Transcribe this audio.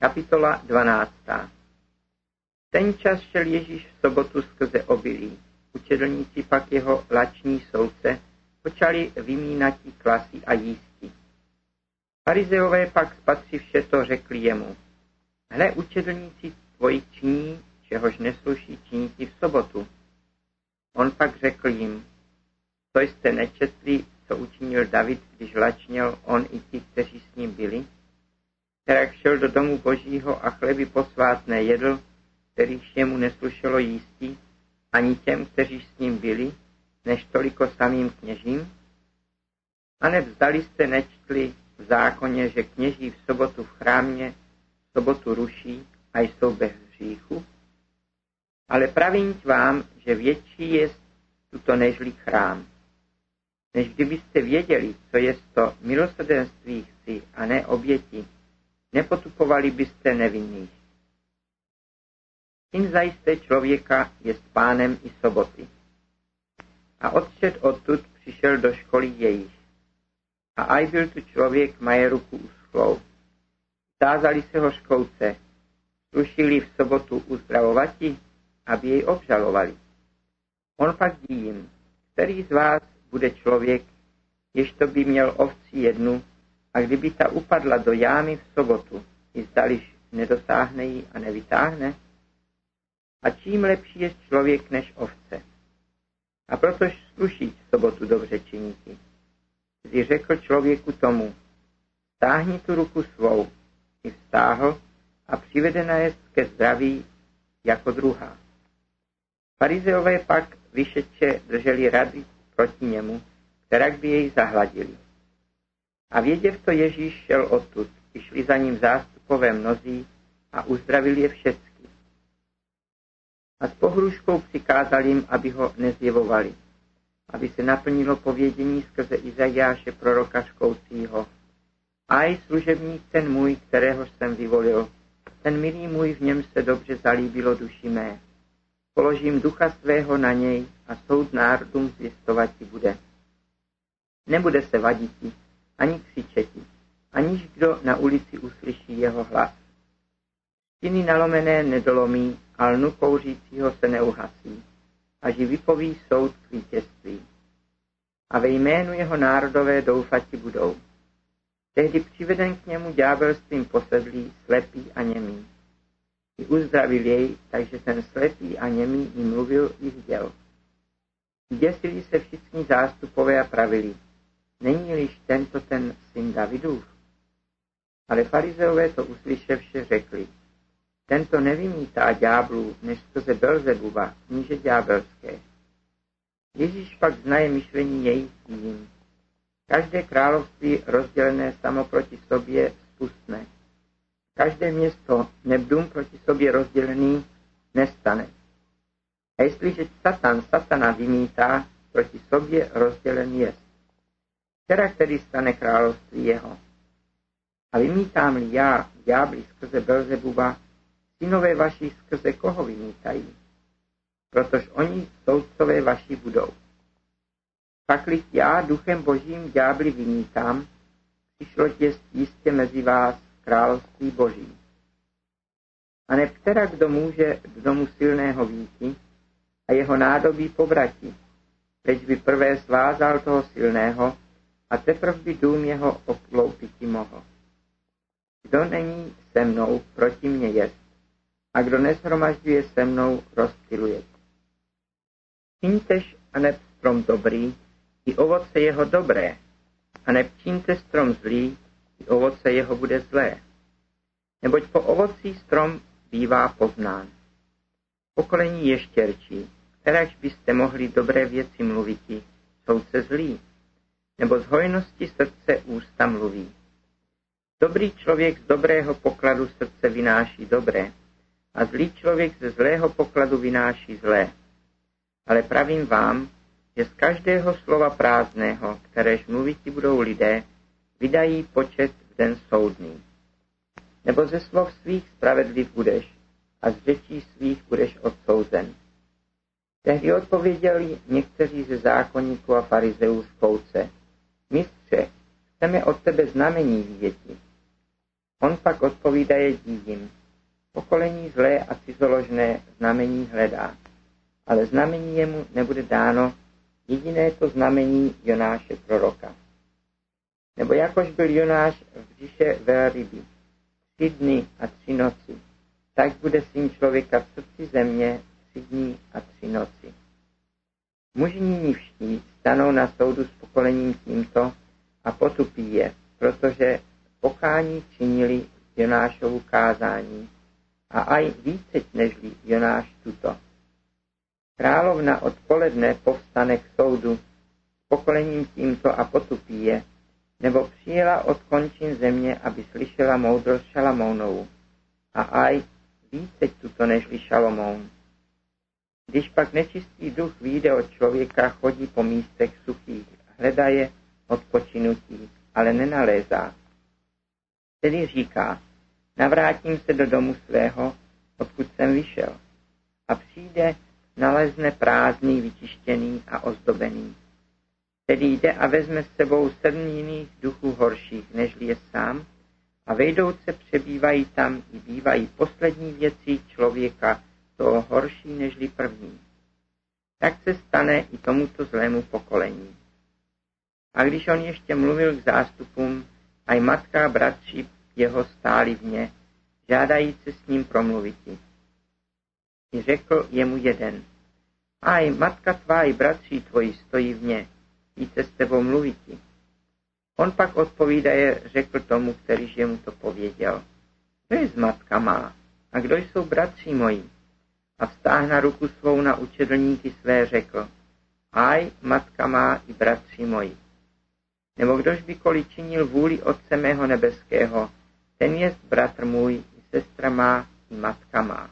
Kapitola 12. Ten čas šel Ježíš v sobotu skrze obilí. Učedlníci pak jeho lační soudce počali vymínatí klasy a jísti. Farizeové pak spatřivše to řekli jemu. Hle, učedlníci tvoji činí, čehož nesluší činit v sobotu. On pak řekl jim, co jste nečetli, co učinil David, když lačněl on i ti, kteří s ním byli? Kterak šel do domu božího a chleby posvátné jedl, kterých jemu neslušelo jístí, ani těm, kteří s ním byli, než toliko samým kněžím? A nevzdali jste nečtli v zákoně, že kněží v sobotu v chrámě sobotu ruší a jsou bez hříchu? Ale pravím vám, že větší je tuto nežli chrám. Než kdybyste věděli, co je to milosrdenství chci a ne oběti, nepotupovali byste nevinných. Syn zajisté člověka je s pánem i soboty. A odčet odtud přišel do školy jejich. A aj byl tu člověk maje ruku uschlou. Tázali se ho škouce, slušili v sobotu uzdravovati, aby jej obžalovali. On pak jim, který z vás bude člověk, jež to by měl ovci jednu, a kdyby ta upadla do jámy v sobotu, i zdališ nedosáhne ji a nevytáhne? A čím lepší je člověk než ovce? A protož sluší v sobotu dobře činíti. Kdy řekl člověku tomu, stáhni tu ruku svou, i vstáhl a přivedena je ke zdraví jako druhá. Farizeové pak vyšetče drželi rady proti němu, kterak by jej zahladili. A věděv to Ježíš šel odtud, i šli za ním zástupové mnozí a uzdravili je všecky. A s pohruškou přikázal jim, aby ho nezjevovali, aby se naplnilo povědění skrze Izajáše proroka škoucího. Aj služebník ten můj, kterého jsem vyvolil, ten milý můj v něm se dobře zalíbilo duši mé. Položím ducha svého na něj a soud národům zvěstovati bude. Nebude se vaditi, ani křičeti, aniž kdo na ulici uslyší jeho hlas. Stěny nalomené nedolomí a lnu kouřícího se neuhasí, až ji vypoví soud k vítězství. A ve jménu jeho národové doufati budou. Tehdy přiveden k němu ďábelstvím posedlý, slepý a němý. I uzdravil jej, takže ten slepý a němý i mluvil i viděl. Děsili se všichni zástupové a pravili, není-liž tento ten syn Davidův? Ale farizeové to uslyševše řekli, tento nevymítá ďáblů, než skrze Belzebuba, kníže ďábelské. Ježíš pak znaje myšlení jejich tím. Každé království rozdělené samo proti sobě spustne. Každé město nebdům proti sobě rozdělený nestane. A jestliže Satan Satana vymítá, proti sobě rozdělen jest. Která který stane království jeho. A vymítám-li já, ďábli skrze Belzebuba, synové vaši skrze koho vymítají? Protož oni soudcové vaši budou. Pakli já duchem božím ďábli vymítám, přišlo těst jistě mezi vás království boží. A neptera, kdo může do domu silného víti a jeho nádobí povrati, veď by prvé svázal toho silného a teprve by dům jeho obkloupiti mohl. Kdo není se mnou, proti mě jest, a kdo neshromažďuje se mnou, rozptiluje. Čiňtež a neb strom dobrý, i ovoce jeho dobré, a nepčínte strom zlý, i ovoce jeho bude zlé. Neboť po ovocí strom bývá poznán. Pokolení ještěrčí, kteréž byste mohli dobré věci mluviti, jsou se zlí, nebo z hojnosti srdce ústa mluví. Dobrý člověk z dobrého pokladu srdce vynáší dobré, a zlý člověk ze zlého pokladu vynáší zlé. Ale pravím vám, že z každého slova prázdného, kteréž mluviti budou lidé, vydají počet v den soudný. Nebo ze slov svých spravedliv budeš a z řečí svých budeš odsouzen. Tehdy odpověděli někteří ze zákonníků a farizeů z kouce. Mistře, chceme od tebe znamení viděti. On pak odpovídaje jim. Pokolení zlé a cizoložné znamení hledá, ale znamení jemu nebude dáno jediné to znamení Jonáše proroka. Nebo jakož byl Jonáš v břiše velryby, tři dny a tři noci, tak bude syn člověka v srdci země tři dny a tři noci. Muži nívští stanou na soudu s pokolením tímto a potupí je, protože pokání činili Jonášovu kázání a aj více nežli Jonáš tuto. Královna odpoledne povstane k soudu s pokolením tímto a potupí je, nebo přijela od končin země, aby slyšela moudrost Šalamounovu. A aj více tuto nežli Šalomoun. Když pak nečistý duch vyjde od člověka, chodí po místech suchých, hledá je odpočinutí, ale nenalézá. Tedy říká, navrátím se do domu svého, odkud jsem vyšel. A přijde, nalezne prázdný, vyčištěný a ozdobený. Tedy jde a vezme s sebou sedm jiných duchů horších, než je sám, a vejdouce přebývají tam i bývají poslední věci člověka, toho horší nežli první. Tak se stane i tomuto zlému pokolení. A když on ještě mluvil k zástupům, aj matka a bratři jeho stáli v ně, žádající s ním promluviti. I řekl jemu jeden, aj matka tvá i bratři tvoji stojí v ně, více s tebou mluviti. On pak odpovídaje řekl tomu, kterýž jemu to pověděl. Kdo je z matka má? A kdo jsou bratři moji? A vztáhna ruku svou na učedlníky své řekl. Aj, matka má i bratři moji. Nebo kdož by koli činil vůli Otce mého nebeského, ten je bratr můj, i sestra má, i matka má.